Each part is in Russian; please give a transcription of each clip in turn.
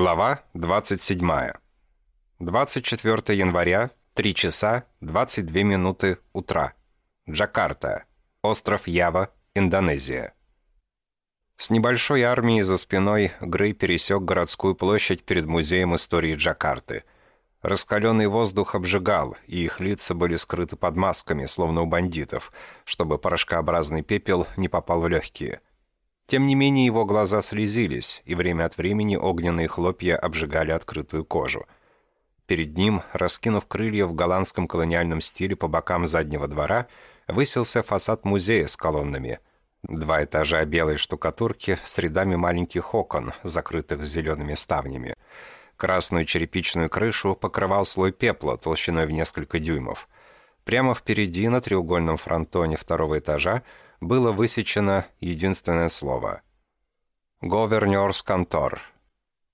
Глава 27. 24 января, 3 часа 22 минуты утра. Джакарта. Остров Ява, Индонезия. С небольшой армией за спиной Грей пересек городскую площадь перед Музеем истории Джакарты. Раскаленный воздух обжигал, и их лица были скрыты под масками, словно у бандитов, чтобы порошкообразный пепел не попал в легкие – тем не менее его глаза слезились, и время от времени огненные хлопья обжигали открытую кожу. Перед ним, раскинув крылья в голландском колониальном стиле по бокам заднего двора, высился фасад музея с колоннами. Два этажа белой штукатурки с рядами маленьких окон, закрытых зелеными ставнями. Красную черепичную крышу покрывал слой пепла толщиной в несколько дюймов. Прямо впереди, на треугольном фронтоне второго этажа, было высечено единственное слово «Говернерс контор»,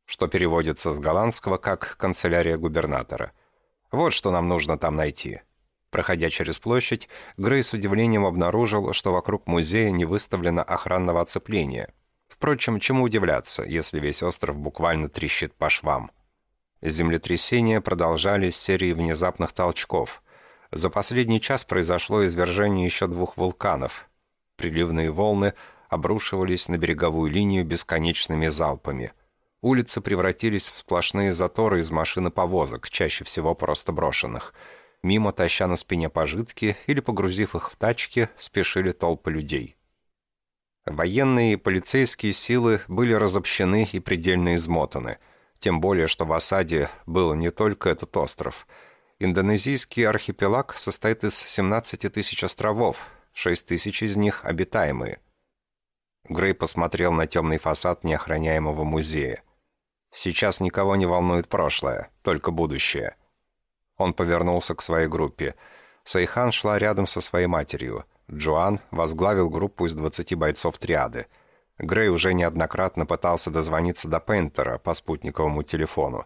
что переводится с голландского как «канцелярия губернатора». Вот что нам нужно там найти. Проходя через площадь, Грей с удивлением обнаружил, что вокруг музея не выставлено охранного оцепления. Впрочем, чему удивляться, если весь остров буквально трещит по швам. Землетрясения продолжались серией внезапных толчков. За последний час произошло извержение еще двух вулканов, Приливные волны обрушивались на береговую линию бесконечными залпами. Улицы превратились в сплошные заторы из машин и повозок, чаще всего просто брошенных. Мимо, таща на спине пожитки или погрузив их в тачки, спешили толпы людей. Военные и полицейские силы были разобщены и предельно измотаны, тем более, что в осаде был не только этот остров. Индонезийский архипелаг состоит из 17 тысяч островов, Шесть тысяч из них обитаемые. Грей посмотрел на темный фасад неохраняемого музея. Сейчас никого не волнует прошлое, только будущее. Он повернулся к своей группе. Сейхан шла рядом со своей матерью. Джоан возглавил группу из 20 бойцов триады. Грей уже неоднократно пытался дозвониться до Пейнтера по спутниковому телефону.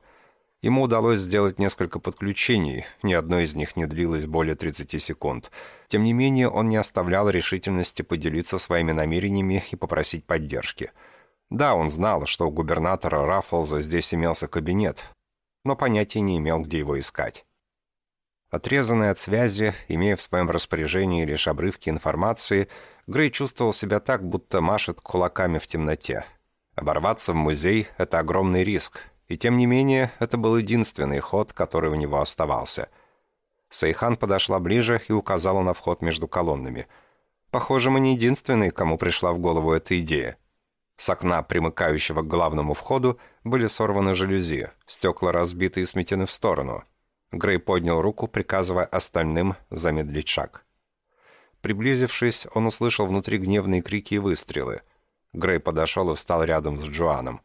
Ему удалось сделать несколько подключений, ни одно из них не длилось более 30 секунд. Тем не менее, он не оставлял решительности поделиться своими намерениями и попросить поддержки. Да, он знал, что у губернатора Раффлза здесь имелся кабинет, но понятия не имел, где его искать. Отрезанный от связи, имея в своем распоряжении лишь обрывки информации, Грей чувствовал себя так, будто машет кулаками в темноте. Ворваться в музей – это огромный риск, и тем не менее, это был единственный ход, который у него оставался. Сейхан подошла ближе и указала на вход между колоннами. «Похоже, мы не единственные, кому пришла в голову эта идея». С окна, примыкающего к главному входу, были сорваны жалюзи, стекла разбиты и сметены в сторону. Грей поднял руку, приказывая остальным замедлить шаг. Приблизившись, он услышал внутри гневные крики и выстрелы. Грей подошел и встал рядом с Джоаном.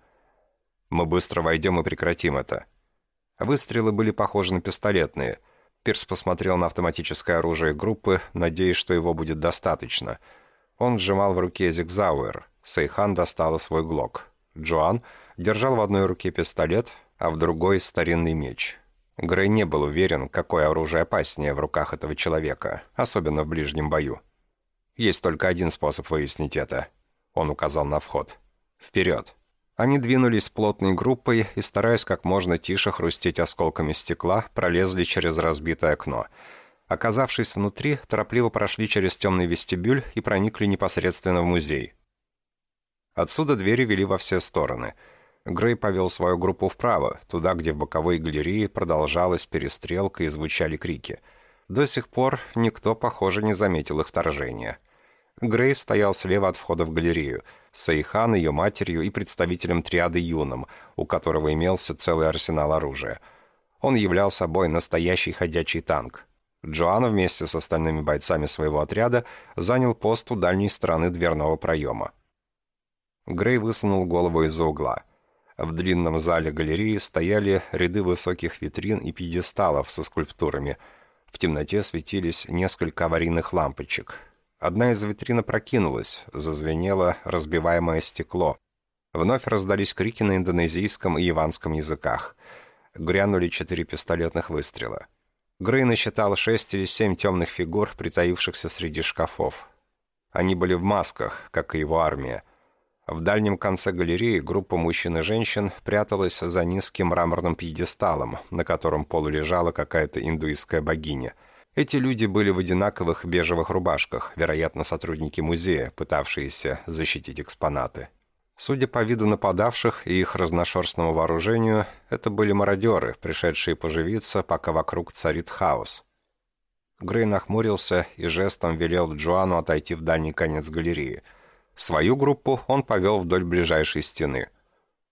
Мы быстро войдем и прекратим это». Выстрелы были похожи на пистолетные. Пирс посмотрел на автоматическое оружие группы, надеясь, что его будет достаточно. Он сжимал в руке зигзауэр. Сейхан достала свой глок. Джоан держал в одной руке пистолет, а в другой — старинный меч. Грей не был уверен, какое оружие опаснее в руках этого человека, особенно в ближнем бою. Есть только один способ выяснить это. Он указал на вход. «Вперед!» Они двинулись плотной группой и, стараясь как можно тише хрустеть осколками стекла, пролезли через разбитое окно. Оказавшись внутри, торопливо прошли через темный вестибюль и проникли непосредственно в музей. Отсюда двери вели во все стороны. Грей повел свою группу вправо, туда, где в боковой галерее продолжалась перестрелка и звучали крики. До сих пор никто, похоже, не заметил их вторжения. Грей стоял слева от входа в галерею, с Сайхан, ее матерью и представителем триады Юном, у которого имелся целый арсенал оружия. Он являл собой настоящий ходячий танк. Джоан вместе с остальными бойцами своего отряда занял пост у дальней стороны дверного проема. Грей высунул голову из-за угла. В длинном зале галереи стояли ряды высоких витрин и пьедесталов со скульптурами. В темноте светились несколько аварийных лампочек. Одна из витрин прокинулась, зазвенело разбиваемое стекло. Вновь раздались крики на индонезийском и яванском языках. Грянули четыре пистолетных выстрела. Грей насчитал шесть или семь темных фигур, притаившихся среди шкафов. Они были в масках, как и его армия. В дальнем конце галереи группа мужчин и женщин пряталась за низким мраморным пьедесталом, на котором полулежала какая-то индуистская богиня. Эти люди были в одинаковых бежевых рубашках, вероятно, сотрудники музея, пытавшиеся защитить экспонаты. Судя по виду нападавших и их разношерстному вооружению, это были мародеры, пришедшие поживиться, пока вокруг царит хаос. Грей нахмурился и жестом велел Джоану отойти в дальний конец галереи – Свою группу он повел вдоль ближайшей стены.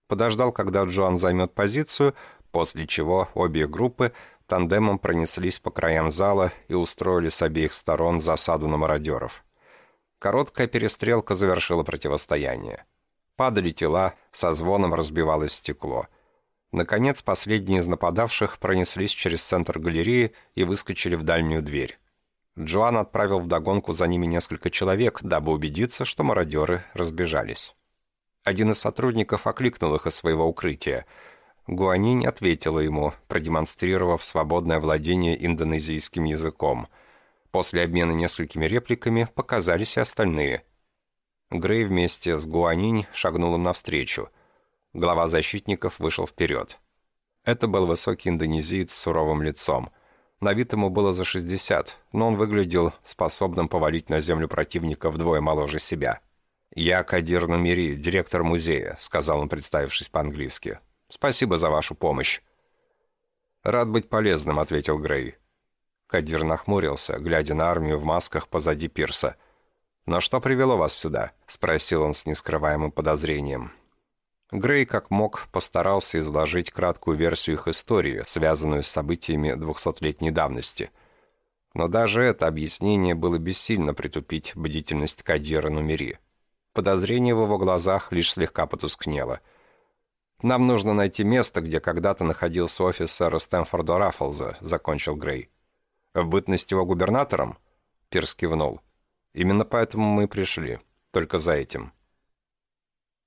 Подождал, когда Джоан займет позицию, после чего обе группы тандемом пронеслись по краям зала и устроили с обеих сторон засаду на мародеров. Короткая перестрелка завершила противостояние. Падали тела, со звоном разбивалось стекло. Наконец, последние из нападавших пронеслись через центр галереи и выскочили в дальнюю дверь. Джоан отправил вдогонку за ними несколько человек, дабы убедиться, что мародеры разбежались. Один из сотрудников окликнул их из своего укрытия. Гуанинь ответила ему, продемонстрировав свободное владение индонезийским языком. После обмена несколькими репликами показались и остальные. Грей вместе с Гуанинь шагнул им навстречу. Глава защитников вышел вперед. Это был высокий индонезиец с суровым лицом – на вид ему было за 60, но он выглядел способным повалить на землю противника вдвое моложе себя. «Я Кадир Нумери, директор музея», — сказал он, представившись по-английски. «Спасибо за вашу помощь». «Рад быть полезным», — ответил Грей. Кадир нахмурился, глядя на армию в масках позади пирса. «Но что привело вас сюда?» — спросил он с нескрываемым подозрением. Грей, как мог, постарался изложить краткую версию их истории, связанную с событиями двухсотлетней давности. Но даже это объяснение было бессильно притупить бдительность Кадира Нумери. Подозрение в его глазах лишь слегка потускнело. «Нам нужно найти место, где когда-то находился офис сэра Стэнфорда Раффлза», — закончил Грей. «В бытность его губернатором?» — Пирс кивнул. «Именно поэтому мы пришли. Только за этим».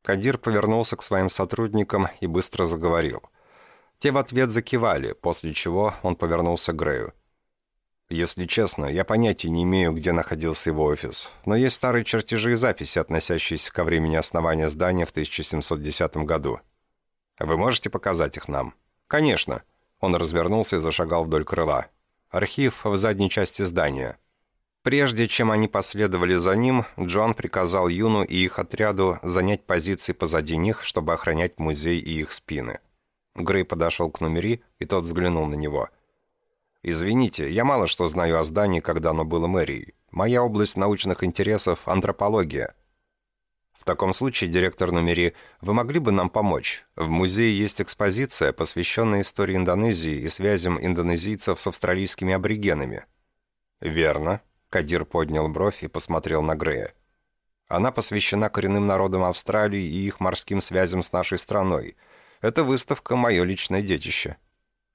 Кадир повернулся к своим сотрудникам и быстро заговорил. Те в ответ закивали, после чего он повернулся к Грею. «Если честно, я понятия не имею, где находился его офис, но есть старые чертежи и записи, относящиеся ко времени основания здания в 1710 году. Вы можете показать их нам?» «Конечно». Он развернулся и зашагал вдоль крыла. «Архив в задней части здания». Прежде чем они последовали за ним, Джон приказал Юну и их отряду занять позиции позади них, чтобы охранять музей и их спины. Грей подошел к Нумери, и тот взглянул на него. «Извините, я мало что знаю о здании, когда оно было мэрией. Моя область научных интересов – антропология». «В таком случае, директор Нумери, вы могли бы нам помочь? В музее есть экспозиция, посвященная истории Индонезии и связям индонезийцев с австралийскими аборигенами». «Верно», Кадир поднял бровь и посмотрел на Грея. Она посвящена коренным народам Австралии и их морским связям с нашей страной. Эта выставка – мое личное детище.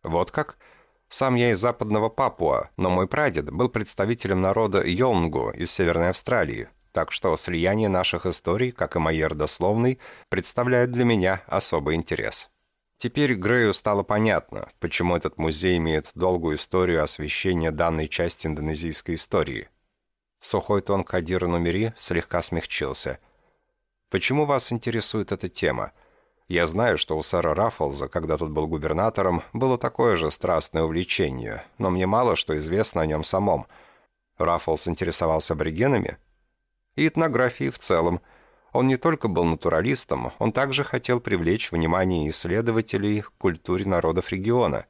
Вот как? Сам я из западного Папуа, но мой прадед был представителем народа Йонгу из Северной Австралии, так что слияние наших историй, как и моей родословной, представляет для меня особый интерес. Теперь Грею стало понятно, почему этот музей имеет долгую историю освещения данной части индонезийской истории. Сухой тон Кадира Нумери слегка смягчился. «Почему вас интересует эта тема? Я знаю, что у сэра Раффлза, когда тот был губернатором, было такое же страстное увлечение, но мне мало что известно о нем самом. Раффлз интересовался аборигенами? И этнографией в целом – он не только был натуралистом, он также хотел привлечь внимание исследователей к культуре народов региона.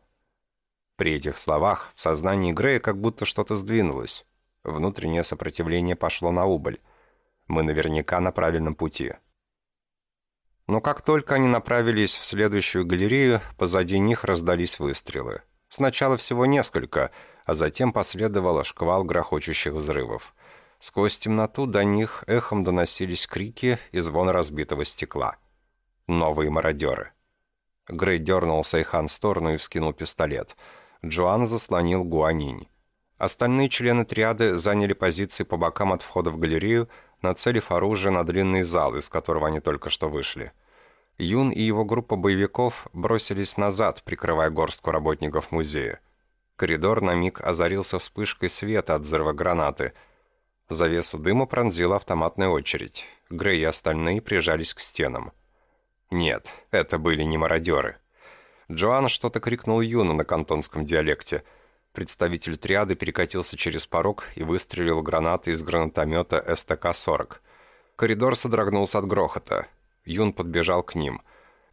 При этих словах в сознании Грея как будто что-то сдвинулось. Внутреннее сопротивление пошло на убыль. Мы наверняка на правильном пути. Но как только они направились в следующую галерею, позади них раздались выстрелы. Сначала всего несколько, а затем последовал шквал грохочущих взрывов. Сквозь темноту до них эхом доносились крики и звон разбитого стекла. Новые мародеры. Грей дернул Сайхан в сторону и вскинул пистолет. Джоан заслонил Гуанинь. Остальные члены триады заняли позиции по бокам от входа в галерею, нацелив оружие на длинный зал, из которого они только что вышли. Юн и его группа боевиков бросились назад, прикрывая горстку работников музея. Коридор на миг озарился вспышкой света от взрыва гранаты – Завесу дыма пронзила автоматная очередь. Грей и остальные прижались к стенам. Нет, это были не мародеры. Джоан что-то крикнул Юну на кантонском диалекте. Представитель триады перекатился через порог и выстрелил гранатой из гранатомета СТК-40. Коридор содрогнулся от грохота. Юн подбежал к ним.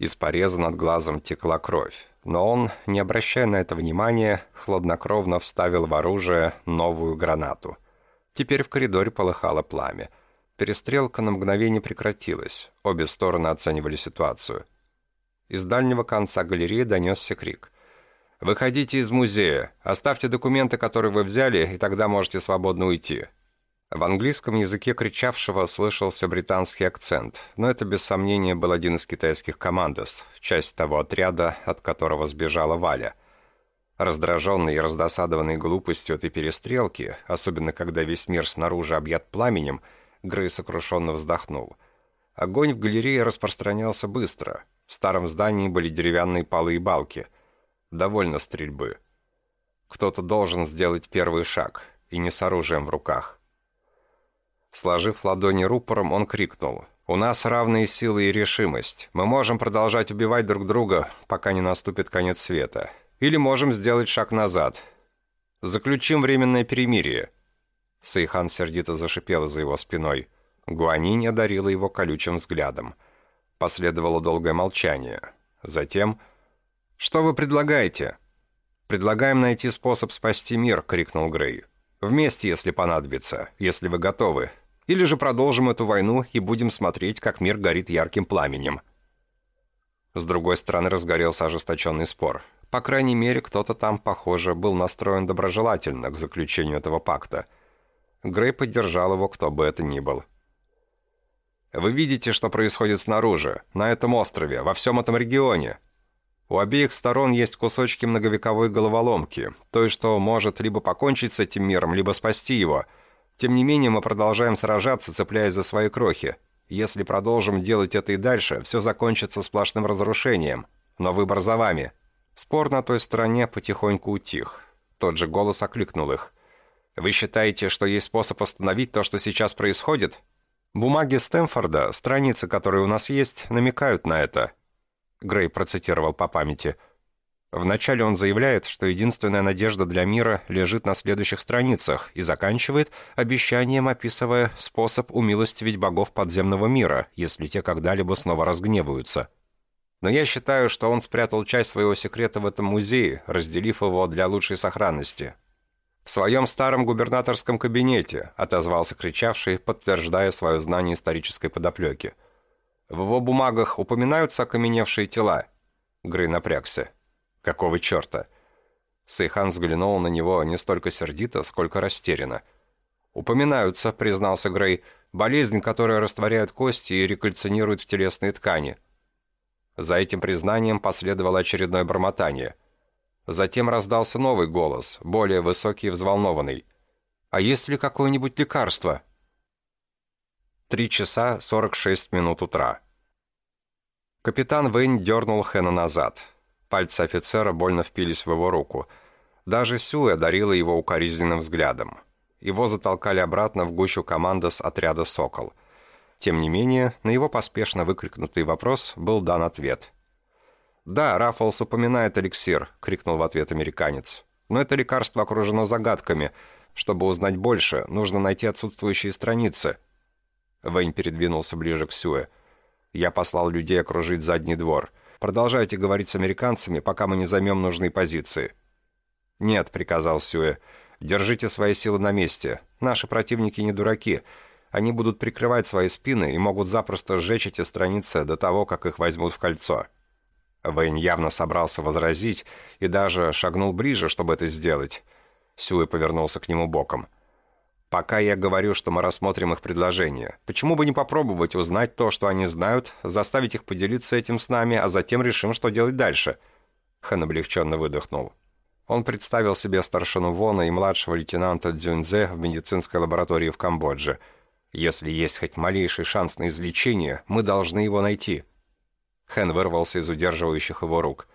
Из пореза над глазом текла кровь. Но он, не обращая на это внимания, хладнокровно вставил в оружие новую гранату. Теперь в коридоре полыхало пламя. Перестрелка на мгновение прекратилась. Обе стороны оценивали ситуацию. Из дальнего конца галереи донесся крик. «Выходите из музея! Оставьте документы, которые вы взяли, и тогда можете свободно уйти!» В английском языке кричавшего слышался британский акцент, но это без сомнения был один из китайских командос, часть того отряда, от которого сбежала Валя. Раздраженный и раздосадованный глупостью этой перестрелки, особенно когда весь мир снаружи объят пламенем, Грей сокрушенно вздохнул. Огонь в галерее распространялся быстро. В старом здании были деревянные полы и балки. Довольно стрельбы. Кто-то должен сделать первый шаг, и не с оружием в руках. Сложив ладони рупором, он крикнул. «У нас равные силы и решимость. Мы можем продолжать убивать друг друга, пока не наступит конец света. Или можем сделать шаг назад. Заключим временное перемирие». Сейхан сердито зашипела за его спиной. Гуанинь одарила его колючим взглядом. Последовало долгое молчание. Затем... «Что вы предлагаете?» «Предлагаем найти способ спасти мир», — крикнул Грей. «Вместе, если понадобится, если вы готовы. Или же продолжим эту войну и будем смотреть, как мир горит ярким пламенем». С другой стороны разгорелся ожесточенный спор. По крайней мере, кто-то там, похоже, был настроен доброжелательно к заключению этого пакта. Грей поддержал его, кто бы это ни был. «Вы видите, что происходит снаружи, на этом острове, во всем этом регионе. У обеих сторон есть кусочки многовековой головоломки, той, что может либо покончить с этим миром, либо спасти его – тем не менее, мы продолжаем сражаться, цепляясь за свои крохи. Если продолжим делать это и дальше, все закончится сплошным разрушением. Но выбор за вами». Спор на той стороне потихоньку утих. Тот же голос окликнул их. «Вы считаете, что есть способ остановить то, что сейчас происходит?» «Бумаги Стэнфорда, страницы, которые у нас есть, намекают на это». Грей процитировал по памяти – Вначале он заявляет, что единственная надежда для мира лежит на следующих страницах и заканчивает обещанием, описывая способ умилостивить богов подземного мира, если те когда-либо снова разгневаются. Но я считаю, что он спрятал часть своего секрета в этом музее, разделив его для лучшей сохранности. «В своем старом губернаторском кабинете», — отозвался кричавший, подтверждая свое знание исторической подоплеки. «В его бумагах упоминаются окаменевшие тела?» Грей напрягся. Какого черта?» Сейхан взглянул на него не столько сердито, сколько растерянно. «Упоминаются», — признался Грей, — «болезнь, которая растворяет кости и рекальцинирует в телесные ткани». За этим признанием последовало очередное бормотание. Затем раздался новый голос, более высокий и взволнованный. «А есть ли какое-нибудь лекарство?» Три часа сорок шесть минут утра. Капитан Вэнь дернул Хэна назад. Пальцы офицера больно впились в его руку. Даже Сюэ одарила его укоризненным взглядом. Его затолкали обратно в гущу команды с отряда «Сокол». Тем не менее, на его поспешно выкрикнутый вопрос был дан ответ. «Да, Раффлс упоминает эликсир», — крикнул в ответ американец. «Но это лекарство окружено загадками. Чтобы узнать больше, нужно найти отсутствующие страницы». Вэнь передвинулся ближе к Сюэ. «Я послал людей окружить задний двор. Продолжайте говорить с американцами, пока мы не займем нужные позиции». «Нет», — приказал Сюэ, — «держите свои силы на месте. Наши противники не дураки. Они будут прикрывать свои спины и могут запросто сжечь эти страницы до того, как их возьмут в кольцо». Вейн явно собрался возразить и даже шагнул ближе, чтобы это сделать. Сюэ повернулся к нему боком. Пока я говорю, что мы рассмотрим их предложение. Почему бы не попробовать узнать то, что они знают, заставить их поделиться этим с нами, а затем решим, что делать дальше?» Хэн облегченно выдохнул. Он представил себе старшину Вона и младшего лейтенанта Дзюньзе в медицинской лаборатории в Камбодже. «Если есть хоть малейший шанс на излечение, мы должны его найти». Хэн вырвался из удерживающих его рук.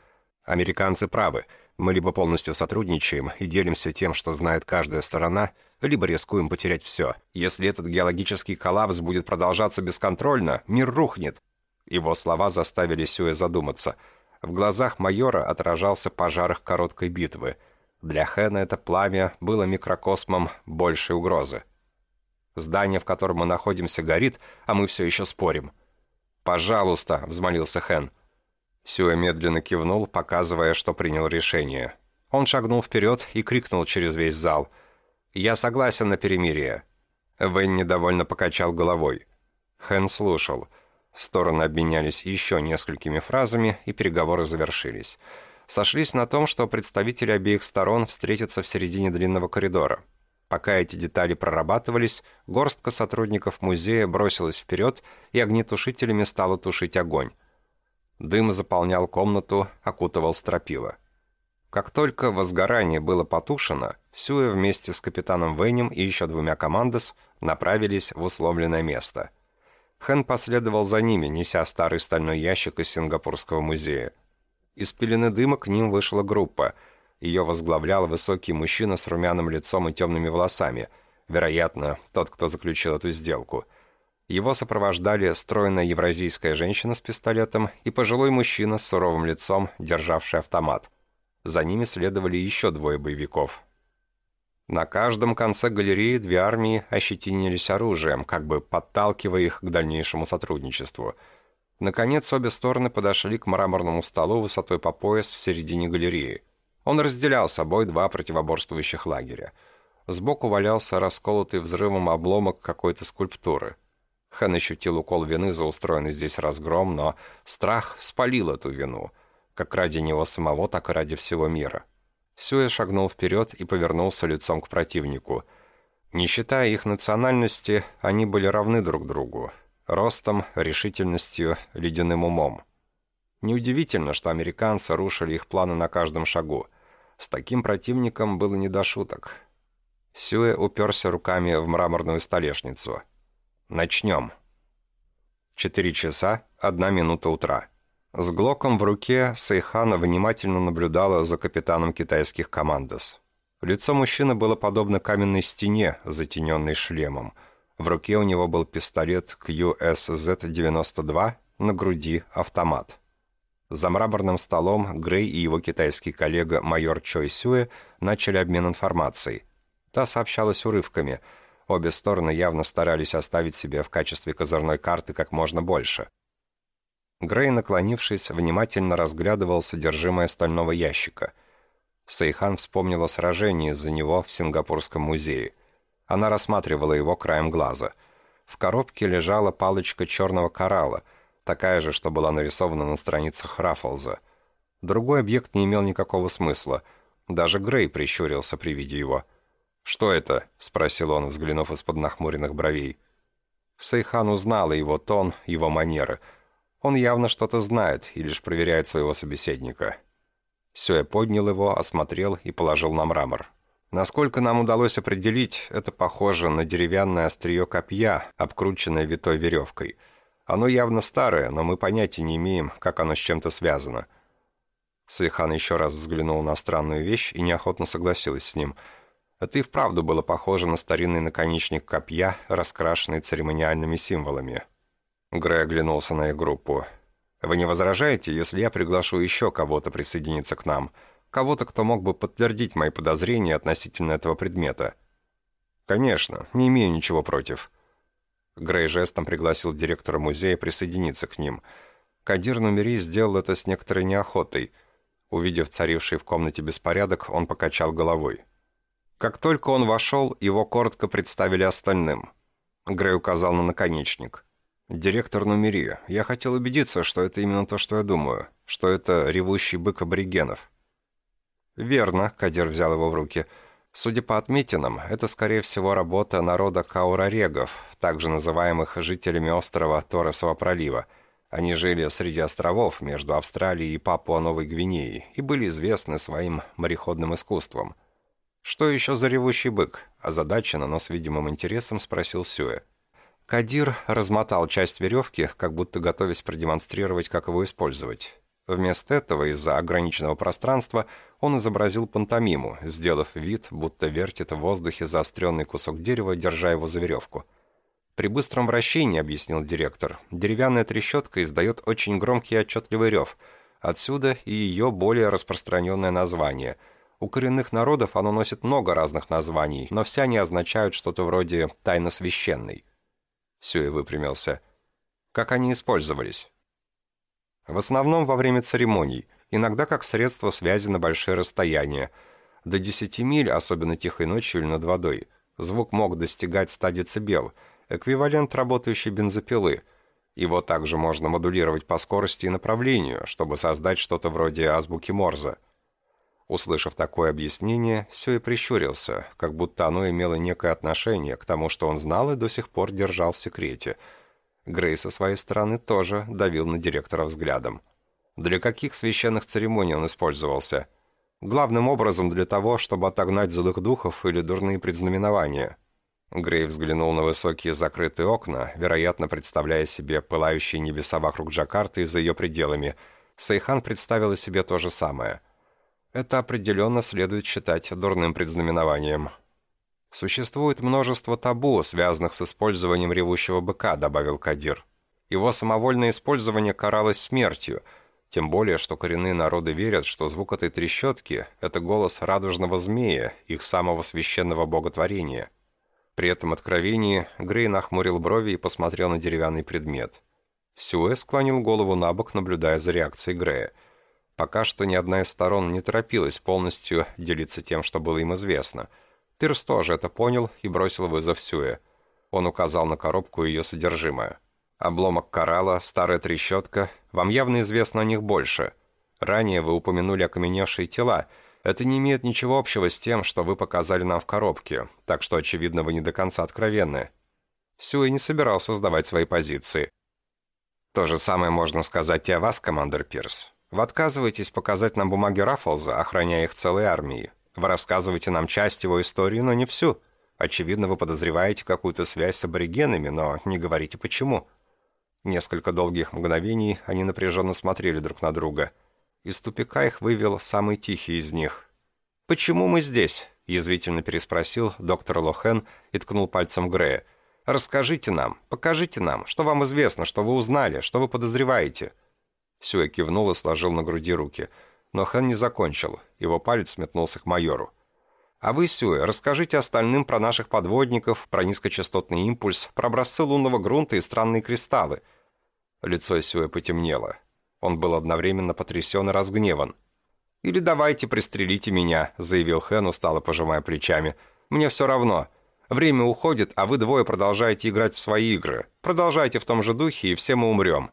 «Американцы правы. Мы либо полностью сотрудничаем и делимся тем, что знает каждая сторона, либо рискуем потерять все. Если этот геологический коллапс будет продолжаться бесконтрольно, мир рухнет». Его слова заставили Сюэ задуматься. В глазах майора отражался пожар их короткой битвы. Для Хэна это пламя было микрокосмом большей угрозы. Здание, в котором мы находимся, горит, а мы все еще спорим. «Пожалуйста», — взмолился Хэн. Сюэ медленно кивнул, показывая, что принял решение. Он шагнул вперед и крикнул через весь зал. «Я согласен на перемирие». Вэнь недовольно покачал головой. Хэн слушал. Стороны обменялись еще несколькими фразами, и переговоры завершились. Сошлись на том, что представители обеих сторон встретятся в середине длинного коридора. Пока эти детали прорабатывались, горстка сотрудников музея бросилась вперед и огнетушителями стала тушить огонь. Дым заполнял комнату, окутывал стропила. Как только возгорание было потушено, Сюэ вместе с капитаном Вэнем и еще двумя командос направились в условленное место. Хэн последовал за ними, неся старый стальной ящик из Сингапурского музея. Из пелены дыма к ним вышла группа — ее возглавлял высокий мужчина с румяным лицом и темными волосами, вероятно, тот, кто заключил эту сделку. Его сопровождали стройная евразийская женщина с пистолетом и пожилой мужчина с суровым лицом, державший автомат. За ними следовали еще двое боевиков. На каждом конце галереи две армии ощетинились оружием, как бы подталкивая их к дальнейшему сотрудничеству. Наконец, обе стороны подошли к мраморному столу высотой по пояс в середине галереи. Он разделял собой два противоборствующих лагеря. Сбоку валялся расколотый взрывом обломок какой-то скульптуры. Хэн ощутил укол вины за устроенный здесь разгром, но страх спалил эту вину, как ради него самого, так и ради всего мира. Сюэ шагнул вперед и повернулся лицом к противнику. Не считая их национальности, они были равны друг другу. Ростом, решительностью, ледяным умом. Неудивительно, что американцы рушили их планы на каждом шагу. С таким противником было не до шуток. Сюэ уперся руками в мраморную столешницу. «Начнем». Четыре часа, одна минута утра. С глоком в руке Сейхана внимательно наблюдала за капитаном китайских командос. Лицо мужчины было подобно каменной стене, затененной шлемом. В руке у него был пистолет QSZ-92, на груди автомат. За мраморным столом Грей и его китайский коллега майор Чой Сюэ начали обмен информацией. Та сообщалась урывками. Обе стороны явно старались оставить себе в качестве козырной карты как можно больше. Грей, наклонившись, внимательно разглядывал содержимое стального ящика. Сейхан вспомнила сражение из-за него в Сингапурском музее. Она рассматривала его краем глаза. В коробке лежала палочка черного коралла — такая же, что была нарисована на страницах Раффлза. Другой объект не имел никакого смысла. Даже Грей прищурился при виде его. «Что это?» — спросил он, взглянув из-под нахмуренных бровей. Сейхан узнала его тон, его манеры. Он явно что-то знает и лишь проверяет своего собеседника. Сёя поднял его, осмотрел и положил на мрамор. Насколько нам удалось определить, это похоже на деревянное острие копья, обкрученное витой веревкой — оно явно старое, но мы понятия не имеем, как оно с чем-то связано». Сейхан еще раз взглянул на странную вещь и неохотно согласилась с ним. Это и вправду было похоже на старинный наконечник копья, раскрашенный церемониальными символами. Грей оглянулся на их группу. «Вы не возражаете, если я приглашу еще кого-то присоединиться к нам? Кого-то, кто мог бы подтвердить мои подозрения относительно этого предмета?» «Конечно, не имею ничего против». Грей жестом пригласил директора музея присоединиться к ним. Кадир Нумери сделал это с некоторой неохотой. Увидев царивший в комнате беспорядок, он покачал головой. Как только он вошел, его коротко представили остальным. Грей указал на наконечник. «Директор Нумери, я хотел убедиться, что это именно то, что я думаю, что это ревущий бык аборигенов». «Верно», — Кадир взял его в руки, — Судя по отметинам, это, скорее всего, работа народа каурарегов, также называемых жителями острова Торресова пролива. Они жили среди островов между Австралией и Папуа-Новой Гвинеей и были известны своим мореходным искусством. «Что еще за ревущий бык?» – озадаченно, но с видимым интересом спросил Сюэ. Кадир размотал часть веревки, как будто готовясь продемонстрировать, как его использовать. Вместо этого, из-за ограниченного пространства, он изобразил пантомиму, сделав вид, будто вертит в воздухе заостренный кусок дерева, держа его за веревку. При быстром вращении, объяснил директор, деревянная трещотка издает очень громкий и отчетливый рев. Отсюда и ее более распространенное название. У коренных народов оно носит много разных названий, но все они означают что-то вроде «тайно священный». Сюэ выпрямился. Как они использовались? В основном во время церемоний, иногда как средство связи на большие расстояния. До 10 миль, особенно тихой ночью или над водой, звук мог достигать 100 дБ, эквивалент работающей бензопилы. Его также можно модулировать по скорости и направлению, чтобы создать что-то вроде азбуки Морзе. Услышав такое объяснение, и прищурился, как будто оно имело некое отношение к тому, что он знал и до сих пор держал в секрете – Грей со своей стороны тоже давил на директора взглядом. Для каких священных церемоний он использовался? Главным образом для того, чтобы отогнать злых духов или дурные предзнаменования. Грей взглянул на высокие закрытые окна, вероятно, представляя себе пылающие небеса вокруг Джакарты и за ее пределами. Сайхан представила себе то же самое. Это определенно следует считать дурным предзнаменованием. «Существует множество табу, связанных с использованием ревущего быка», — добавил Кадир. «Его самовольное использование каралось смертью, тем более, что коренные народы верят, что звук этой трещотки — это голос радужного змея, их самого священного боготворения». При этом откровении Грей нахмурил брови и посмотрел на деревянный предмет. Сюэ склонил голову на бок, наблюдая за реакцией Грея. Пока что ни одна из сторон не торопилась полностью делиться тем, что было им известно — Пирс тоже это понял и бросил вызов Сюэ. Он указал на коробку и ее содержимое. Обломок коралла, старая трещотка. Вам явно известно о них больше. Ранее вы упомянули окаменевшие тела. Это не имеет ничего общего с тем, что вы показали нам в коробке, так что, очевидно, вы не до конца откровенны. Сюэ не собирался сдавать свои позиции. То же самое можно сказать и о вас, командир Пирс. Вы отказываетесь показать нам бумаги Раффлза, охраняя их целой армией. Вы рассказываете нам часть его истории, но не всю. Очевидно, вы подозреваете какую-то связь с аборигенами, но не говорите почему». Несколько долгих мгновений они напряженно смотрели друг на друга. Из тупика их вывел самый тихий из них. «Почему мы здесь?» — язвительно переспросил доктор Лохен и ткнул пальцем Грея. «Расскажите нам, покажите нам, что вам известно, что вы узнали, что вы подозреваете». Сюэ кивнул и сложил на груди руки — но Хэн не закончил. Его палец метнулся к майору. «А вы, Сюэ, расскажите остальным про наших подводников, про низкочастотный импульс, про образцы лунного грунта и странные кристаллы». Лицо Сюэ потемнело. Он был одновременно потрясен и разгневан. «Или давайте пристрелите меня», — заявил Хэн, устало пожимая плечами. «Мне все равно. Время уходит, а вы двое продолжаете играть в свои игры. Продолжайте в том же духе, и все мы умрем».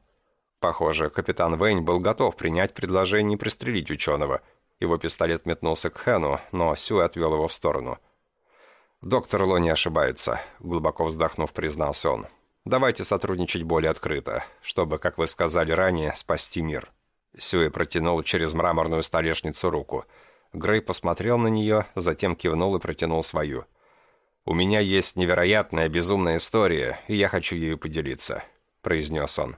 Похоже, капитан Вейн был готов принять предложение пристрелить ученого. Его пистолет метнулся к Хэну, но Сю отвел его в сторону. «Доктор Ло не ошибается», — глубоко вздохнув, признался он. «Давайте сотрудничать более открыто, чтобы, как вы сказали ранее, спасти мир». Сюэ протянул через мраморную столешницу руку. Грей посмотрел на нее, затем кивнул и протянул свою. «У меня есть невероятная безумная история, и я хочу ею поделиться», — произнес он.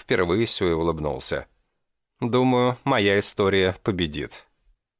Впервые Сюэ улыбнулся. «Думаю, моя история победит».